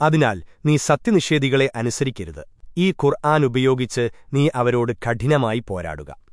അതിനാൽ നീ സത്യനിഷേധികളെ അനുസരിക്കരുത്. ഈ ഖുർആൻ ഉപയോഗിച്ച് നീ അവരോട് കഠിനമായി പോരാടുക.